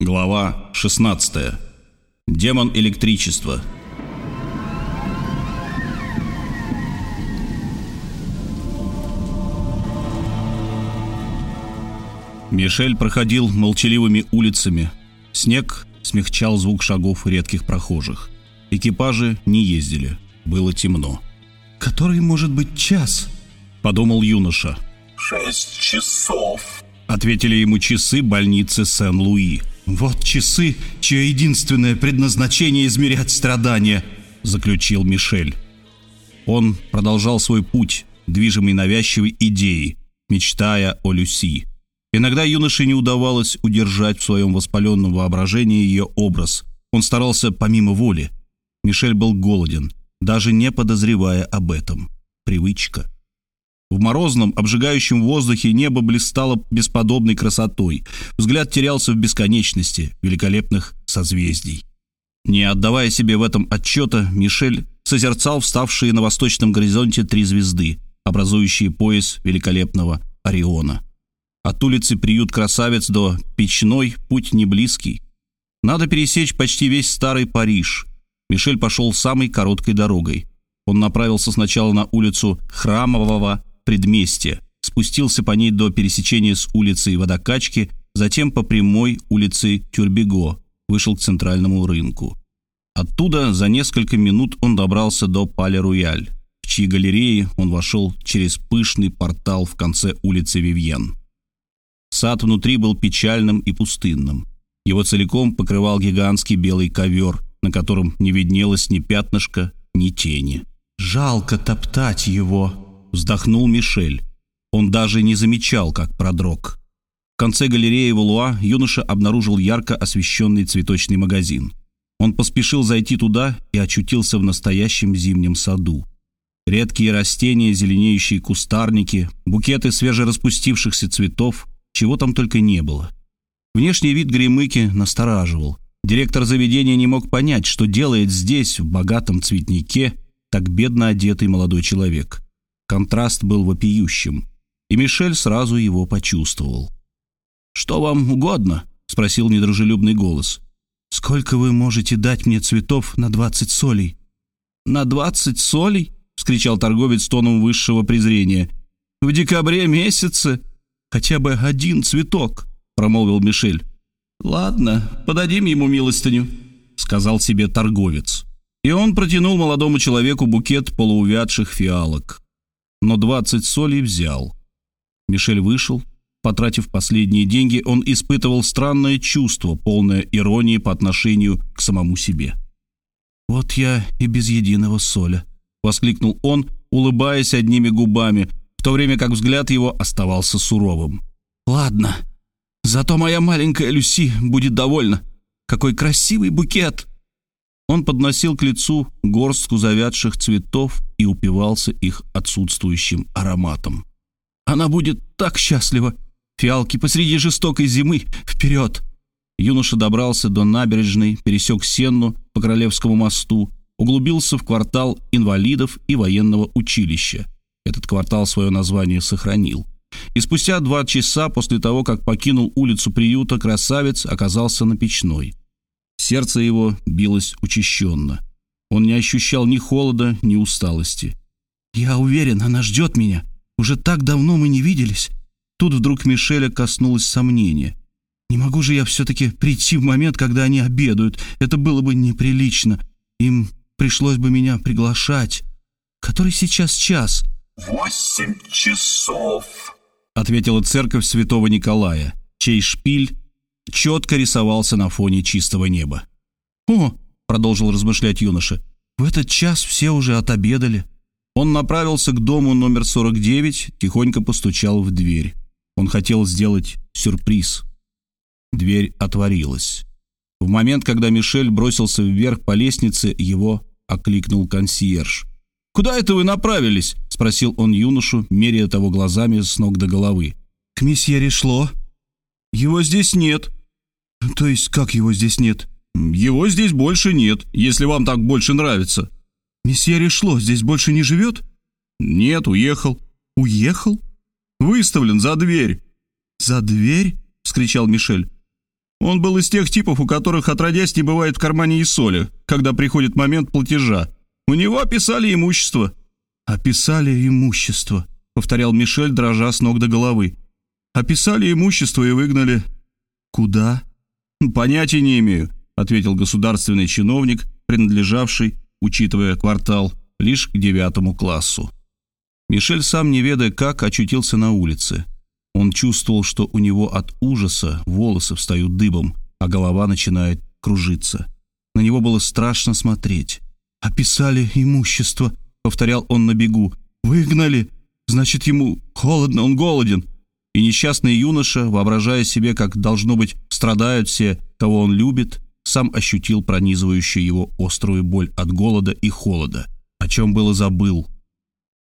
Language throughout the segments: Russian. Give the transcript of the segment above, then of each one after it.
Глава 16. Демон электричества. Мишель проходил молчаливыми улицами. Снег смягчал звук шагов редких прохожих. Экипажи не ездили. Было темно. «Который может быть час?» – подумал юноша. «Шесть часов», – ответили ему часы больницы Сен-Луи. «Вот часы, чье единственное предназначение измерять страдания», – заключил Мишель. Он продолжал свой путь, движимый навязчивой идеей, мечтая о Люси. Иногда юноше не удавалось удержать в своем воспаленном воображении ее образ. Он старался помимо воли. Мишель был голоден, даже не подозревая об этом. Привычка. В морозном, обжигающем воздухе небо блистало бесподобной красотой. Взгляд терялся в бесконечности великолепных созвездий. Не отдавая себе в этом отчета, Мишель созерцал вставшие на восточном горизонте три звезды, образующие пояс великолепного Ориона. От улицы Приют Красавец до Печной путь не близкий. Надо пересечь почти весь старый Париж. Мишель пошел самой короткой дорогой. Он направился сначала на улицу Храмового предместья, спустился по ней до пересечения с улицей Водокачки, затем по прямой улице Тюрбего, вышел к центральному рынку. Оттуда за несколько минут он добрался до Пале-Руяль, в чьи галереи он вошел через пышный портал в конце улицы Вивьен. Сад внутри был печальным и пустынным. Его целиком покрывал гигантский белый ковер, на котором не виднелось ни пятнышка, ни тени. «Жалко топтать его», — вздохнул Мишель. Он даже не замечал, как продрог. В конце галереи Валуа юноша обнаружил ярко освещенный цветочный магазин. Он поспешил зайти туда и очутился в настоящем зимнем саду. Редкие растения, зеленеющие кустарники, букеты свежераспустившихся цветов, чего там только не было. Внешний вид Гремыки настораживал. Директор заведения не мог понять, что делает здесь, в богатом цветнике, так бедно одетый молодой человек. Контраст был вопиющим, и Мишель сразу его почувствовал. «Что вам угодно?» — спросил недружелюбный голос. «Сколько вы можете дать мне цветов на двадцать солей?» «На двадцать солей?» — вскричал торговец тоном высшего презрения. «В декабре месяце хотя бы один цветок», — промолвил Мишель. «Ладно, подадим ему милостыню», — сказал себе торговец. И он протянул молодому человеку букет полуувядших фиалок. Но двадцать солей взял. Мишель вышел. Потратив последние деньги, он испытывал странное чувство, полное иронии по отношению к самому себе. «Вот я и без единого соля», — воскликнул он, улыбаясь одними губами, в то время как взгляд его оставался суровым. «Ладно, зато моя маленькая Люси будет довольна. Какой красивый букет!» Он подносил к лицу горстку завядших цветов и упивался их отсутствующим ароматом. «Она будет так счастлива! Фиалки посреди жестокой зимы! Вперед!» Юноша добрался до набережной, пересек Сенну по Королевскому мосту, углубился в квартал инвалидов и военного училища – этот квартал свое название сохранил. И спустя два часа после того, как покинул улицу приюта, красавец оказался на печной. Сердце его билось учащенно. Он не ощущал ни холода, ни усталости. «Я уверен, она ждет меня. Уже так давно мы не виделись». Тут вдруг Мишеля коснулось сомнения. «Не могу же я все-таки прийти в момент, когда они обедают. Это было бы неприлично. Им пришлось бы меня приглашать. Который сейчас час?» «Восемь часов», — ответила церковь святого Николая, чей шпиль четко рисовался на фоне чистого неба. «О!» — продолжил размышлять юноша. «В этот час все уже отобедали». Он направился к дому номер 49, тихонько постучал в дверь. Он хотел сделать сюрприз. Дверь отворилась. В момент, когда Мишель бросился вверх по лестнице, его окликнул консьерж. «Куда это вы направились?» — спросил он юношу, меряя того глазами с ног до головы. «К месье Решло». «Его здесь нет». «То есть как его здесь нет?» «Его здесь больше нет, если вам так больше нравится». «Месье Решло здесь больше не живет?» «Нет, уехал». «Уехал?» «Выставлен за дверь». «За дверь?» — вскричал Мишель. Он был из тех типов, у которых отродясь не бывает в кармане и соли, когда приходит момент платежа. У него описали имущество». «Описали имущество», — повторял Мишель, дрожа с ног до головы. «Описали имущество и выгнали». «Куда?» «Понятия не имею», — ответил государственный чиновник, принадлежавший, учитывая квартал, лишь к девятому классу. Мишель, сам не ведая как, очутился на улице. Он чувствовал, что у него от ужаса волосы встают дыбом, а голова начинает кружиться. На него было страшно смотреть. «Описали имущество», — повторял он на бегу. «Выгнали. Значит, ему холодно, он голоден». И несчастный юноша, воображая себе, как, должно быть, страдают все, кого он любит, сам ощутил пронизывающую его острую боль от голода и холода, о чем было забыл.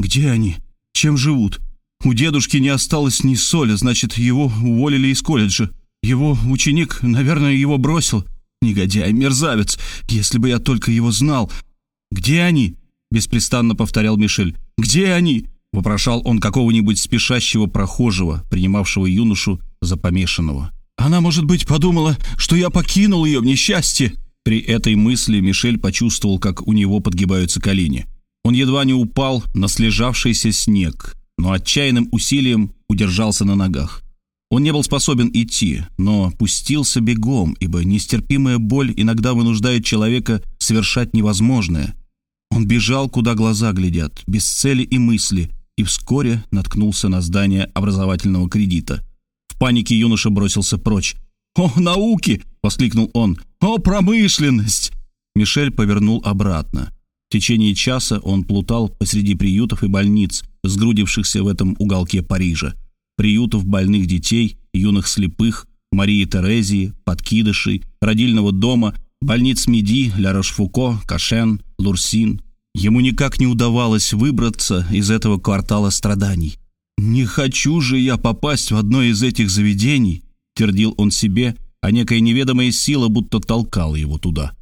«Где они? Чем живут? У дедушки не осталось ни соли, значит, его уволили из колледжа. Его ученик, наверное, его бросил. Негодяй, мерзавец, если бы я только его знал. Где они?» беспрестанно повторял Мишель. «Где они?» — вопрошал он какого-нибудь спешащего прохожего, принимавшего юношу за помешанного. «Она, может быть, подумала, что я покинул ее в несчастье». При этой мысли Мишель почувствовал, как у него подгибаются колени. Он едва не упал на слежавшийся снег, но отчаянным усилием удержался на ногах. Он не был способен идти, но пустился бегом, ибо нестерпимая боль иногда вынуждает человека совершать невозможное. Он бежал, куда глаза глядят, без цели и мысли, и вскоре наткнулся на здание образовательного кредита. В панике юноша бросился прочь. «О, науки!» — воскликнул он. «О, промышленность!» Мишель повернул обратно. В течение часа он плутал посреди приютов и больниц, сгрудившихся в этом уголке Парижа. Приютов больных детей, юных слепых, Марии Терезии, подкидышей, родильного дома, больниц Меди, Ля Рошфуко, Кашен, Лурсин. Ему никак не удавалось выбраться из этого квартала страданий. «Не хочу же я попасть в одно из этих заведений», — твердил он себе, а некая неведомая сила будто толкала его туда.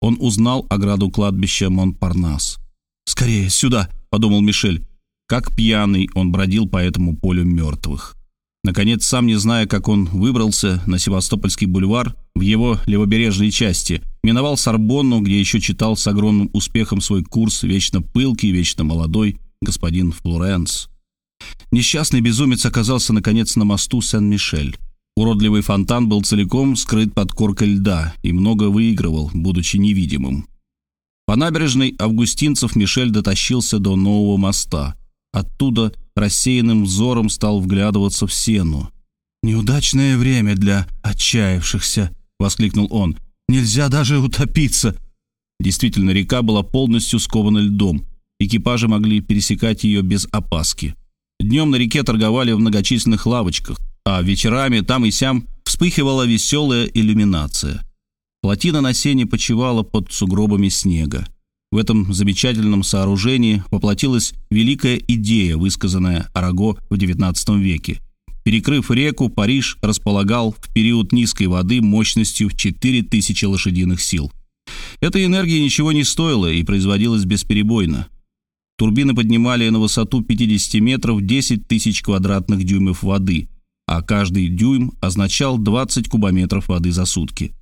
Он узнал ограду кладбища Монпарнас. «Скорее, сюда!» — подумал Мишель. Как пьяный он бродил по этому полю мертвых. Наконец, сам не зная, как он выбрался на Севастопольский бульвар в его левобережной части, миновал Сорбонну, где еще читал с огромным успехом свой курс вечно пылкий, вечно молодой господин Флоренс. Несчастный безумец оказался, наконец, на мосту Сен-Мишель. Уродливый фонтан был целиком скрыт под коркой льда и много выигрывал, будучи невидимым. По набережной Августинцев Мишель дотащился до нового моста. Оттуда – рассеянным взором стал вглядываться в сену. «Неудачное время для отчаявшихся», — воскликнул он. «Нельзя даже утопиться». Действительно, река была полностью скована льдом. Экипажи могли пересекать ее без опаски. Днем на реке торговали в многочисленных лавочках, а вечерами там и сям вспыхивала веселая иллюминация. Плотина на сене почивала под сугробами снега. В этом замечательном сооружении воплотилась великая идея, высказанная Араго в XIX веке. Перекрыв реку, Париж располагал в период низкой воды мощностью в 4000 лошадиных сил. Эта энергия ничего не стоила и производилась бесперебойно. Турбины поднимали на высоту 50 метров 10 тысяч квадратных дюймов воды, а каждый дюйм означал 20 кубометров воды за сутки.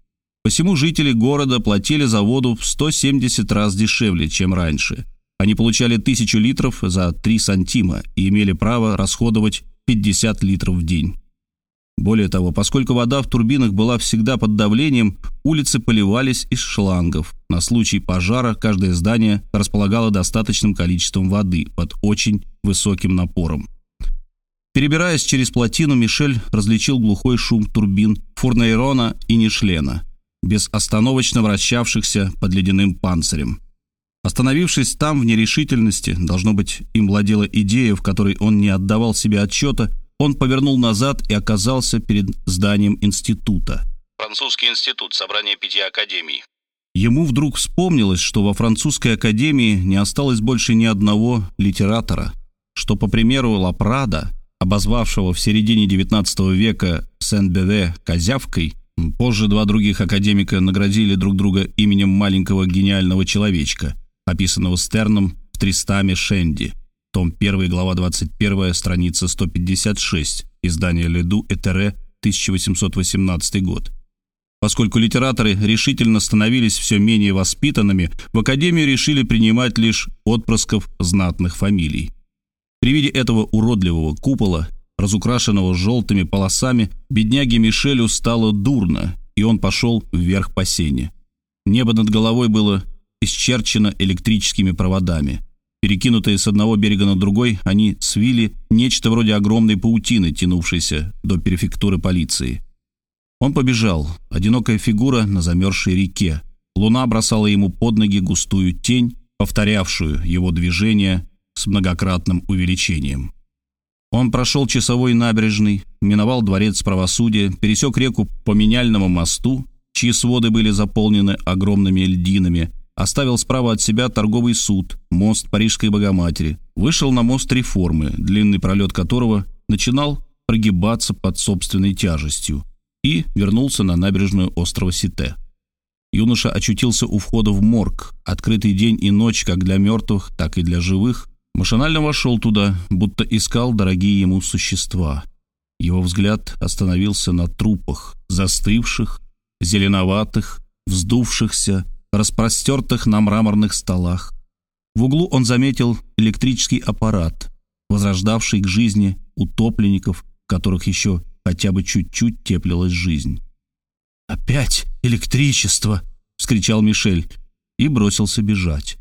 Посему жители города платили за воду в 170 раз дешевле, чем раньше. Они получали тысячу литров за 3 сантима и имели право расходовать 50 литров в день. Более того, поскольку вода в турбинах была всегда под давлением, улицы поливались из шлангов. На случай пожара каждое здание располагало достаточным количеством воды под очень высоким напором. Перебираясь через плотину, Мишель различил глухой шум турбин Фурнейрона и Нишлена – безостановочно вращавшихся под ледяным панцирем. Остановившись там в нерешительности, должно быть, им владела идея, в которой он не отдавал себе отчета, он повернул назад и оказался перед зданием института. Французский институт, собрание пяти академий. Ему вдруг вспомнилось, что во французской академии не осталось больше ни одного литератора, что, по примеру Лапрада, обозвавшего в середине XIX века Сен-Беве «козявкой», Позже два других академика наградили друг друга именем маленького гениального человечка, описанного Стерном в Тристаме Шенди, том 1, глава 21, страница 156, издание «Леду Этере», 1818 год. Поскольку литераторы решительно становились все менее воспитанными, в Академию решили принимать лишь отпрысков знатных фамилий. При виде этого уродливого купола, разукрашенного желтыми полосами, бедняге Мишелю стало дурно, и он пошел вверх по сене. Небо над головой было исчерчено электрическими проводами. Перекинутые с одного берега на другой, они свили нечто вроде огромной паутины, тянувшейся до префектуры полиции. Он побежал, одинокая фигура на замерзшей реке. Луна бросала ему под ноги густую тень, повторявшую его движение с многократным увеличением. Он прошел часовой набережный, миновал дворец правосудия, пересек реку по меняльному мосту, чьи своды были заполнены огромными льдинами, оставил справа от себя торговый суд, мост Парижской Богоматери, вышел на мост реформы, длинный пролет которого начинал прогибаться под собственной тяжестью, и вернулся на набережную острова Сите. Юноша очутился у входа в морг, открытый день и ночь как для мертвых, так и для живых, Машинально вошел туда, будто искал дорогие ему существа. Его взгляд остановился на трупах, застывших, зеленоватых, вздувшихся, распростертых на мраморных столах. В углу он заметил электрический аппарат, возрождавший к жизни утопленников, которых еще хотя бы чуть-чуть теплилась жизнь. «Опять электричество!» — вскричал Мишель и бросился бежать.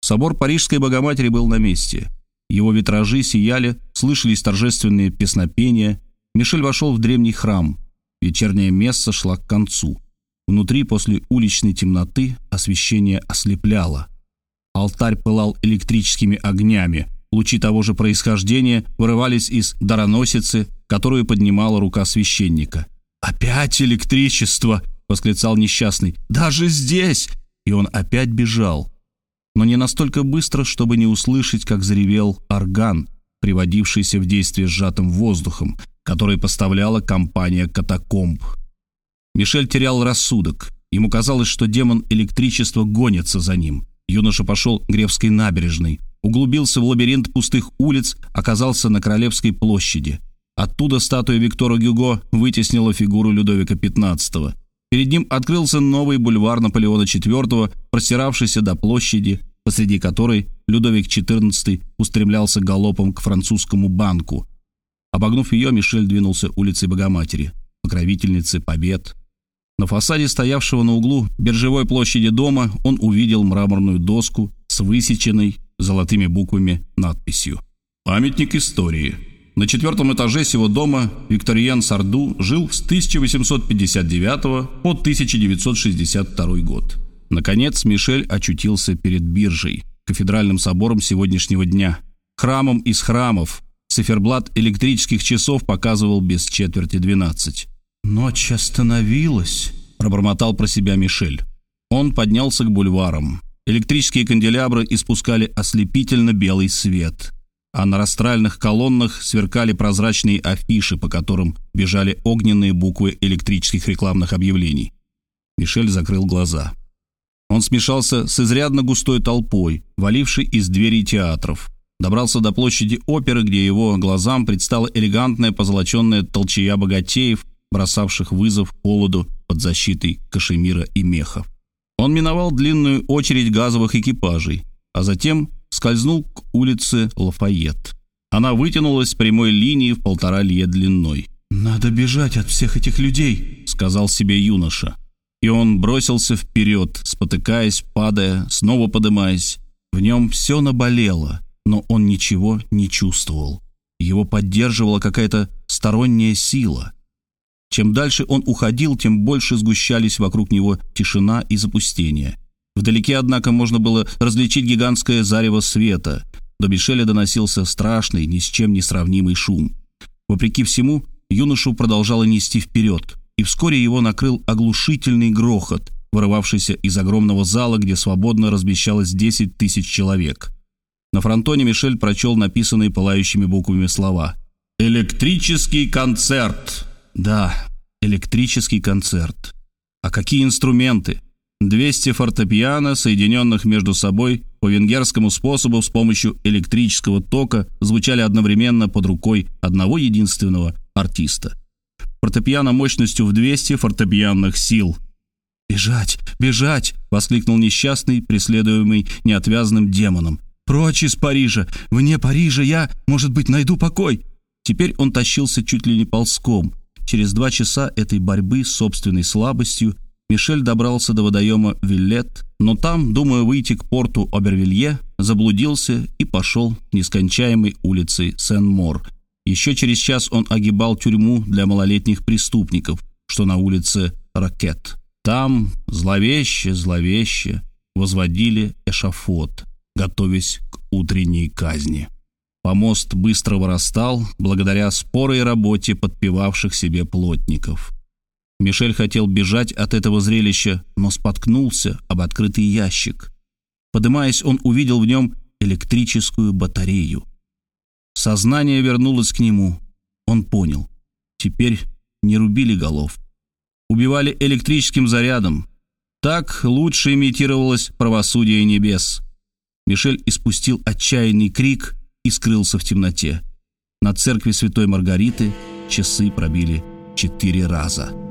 Собор Парижской Богоматери был на месте. Его витражи сияли, слышались торжественные песнопения. Мишель вошел в древний храм. Вечерняя месса шла к концу. Внутри, после уличной темноты, освещение ослепляло. Алтарь пылал электрическими огнями. Лучи того же происхождения вырывались из дароносицы, которую поднимала рука священника. «Опять электричество!» — восклицал несчастный. «Даже здесь!» И он опять бежал но не настолько быстро, чтобы не услышать, как заревел орган, приводившийся в действие сжатым воздухом, который поставляла компания «Катакомб». Мишель терял рассудок. Ему казалось, что демон электричества гонится за ним. Юноша пошел Гревской набережной, углубился в лабиринт пустых улиц, оказался на Королевской площади. Оттуда статуя Виктора Гюго вытеснила фигуру Людовика XV. Перед ним открылся новый бульвар Наполеона IV, простиравшийся до площади, посреди которой Людовик XIV устремлялся галопом к французскому банку. Обогнув ее, Мишель двинулся улицей Богоматери, покровительницы побед. На фасаде стоявшего на углу биржевой площади дома он увидел мраморную доску с высеченной золотыми буквами надписью «Памятник истории». На четвертом этаже сего дома Викториан Сарду жил с 1859 по 1962 год. Наконец Мишель очутился перед биржей, кафедральным собором сегодняшнего дня, храмом из храмов. Циферблат электрических часов показывал без четверти двенадцать. «Ночь остановилась», — пробормотал про себя Мишель. Он поднялся к бульварам. Электрические канделябры испускали ослепительно белый свет, а на растральных колоннах сверкали прозрачные афиши, по которым бежали огненные буквы электрических рекламных объявлений. Мишель закрыл глаза. Он смешался с изрядно густой толпой, валившей из дверей театров. Добрался до площади оперы, где его глазам предстала элегантная позолоченная толчая богатеев, бросавших вызов холоду под защитой кашемира и мехов. Он миновал длинную очередь газовых экипажей, а затем скользнул к улице Лафайет. Она вытянулась прямой линией в полтора лье длиной. «Надо бежать от всех этих людей», — сказал себе юноша. И он бросился вперед, спотыкаясь, падая, снова подымаясь. В нем все наболело, но он ничего не чувствовал. Его поддерживала какая-то сторонняя сила. Чем дальше он уходил, тем больше сгущались вокруг него тишина и запустение. Вдалеке, однако, можно было различить гигантское зарево света. До Мишеля доносился страшный, ни с чем не сравнимый шум. Вопреки всему, юношу продолжало нести вперед и вскоре его накрыл оглушительный грохот, вырывавшийся из огромного зала, где свободно размещалось 10 тысяч человек. На фронтоне Мишель прочел написанные пылающими буквами слова «Электрический концерт». Да, электрический концерт. А какие инструменты? 200 фортепиано, соединенных между собой по венгерскому способу с помощью электрического тока, звучали одновременно под рукой одного единственного артиста – фортепиано мощностью в 200 фортепианных сил. «Бежать! Бежать!» — воскликнул несчастный, преследуемый неотвязным демоном. «Прочь из Парижа! Вне Парижа я, может быть, найду покой!» Теперь он тащился чуть ли не ползком. Через два часа этой борьбы с собственной слабостью Мишель добрался до водоема Виллет, но там, думая выйти к порту Обервилье, заблудился и пошел нескончаемой улицей Сен-Мор. Еще через час он огибал тюрьму для малолетних преступников, что на улице Ракет. Там зловеще, зловеще возводили эшафот, готовясь к утренней казни. Помост быстро вырастал благодаря спорой работе подпевавших себе плотников. Мишель хотел бежать от этого зрелища, но споткнулся об открытый ящик. Подымаясь, он увидел в нем электрическую батарею. Сознание вернулось к нему. Он понял. Теперь не рубили голов. Убивали электрическим зарядом. Так лучше имитировалось правосудие небес. Мишель испустил отчаянный крик и скрылся в темноте. На церкви Святой Маргариты часы пробили четыре раза.